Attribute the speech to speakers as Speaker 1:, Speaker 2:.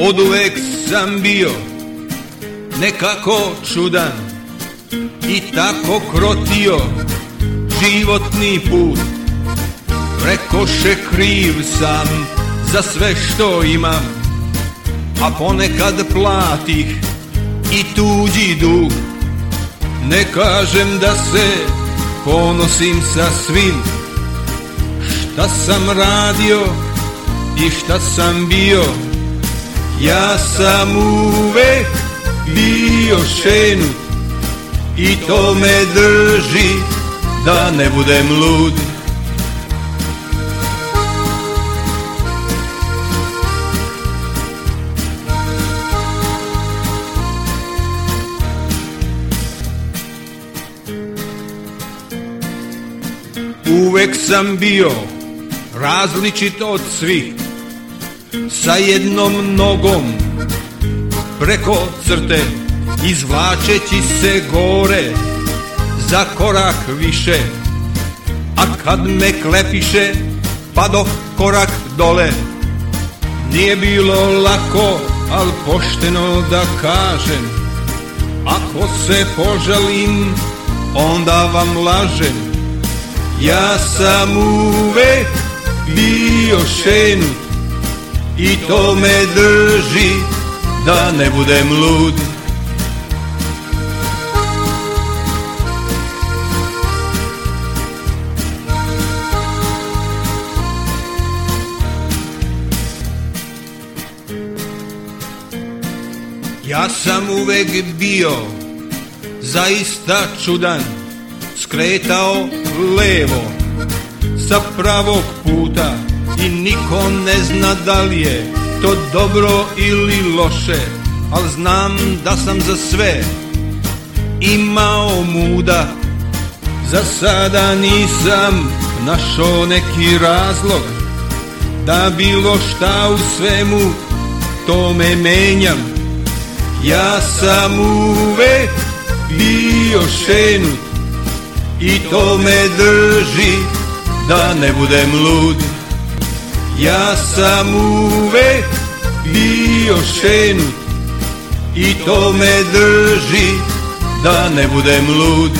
Speaker 1: Od uvek sam bio nekako čudan I tako krotio životni put. Rekoše kriv sam za sve što imam A ponekad platih i tuđi dug. Ne kažem da se ponosim sa svim Šta sam radio i šta sam bio Ja sam uvek bio šenut I to me drži da ne budem lud. Uvek sam bio različit od svih Sa jednom nogom preko crte Izvlačeći se gore za korak više. A kad me klepiše pa do korak dole. Nije bilo lako, al pošteno da kažem Ako se požalim, onda vam lažem. Ja sam uvek bio šenut I to me drži da ne budem lud. Ja sam uvek bio zaista čudan skretao levo sa pravog puta i niko ne zna da li je to dobro ili loše, al znam da sam za sve imao muda. Za sada nisam našao neki razlog da bilo šta u svemu tome menjam. Ja sam uvek bio šenut i to me drži da ne budem lud Ja sam uvek bio šenut i to me drži da ne budem lud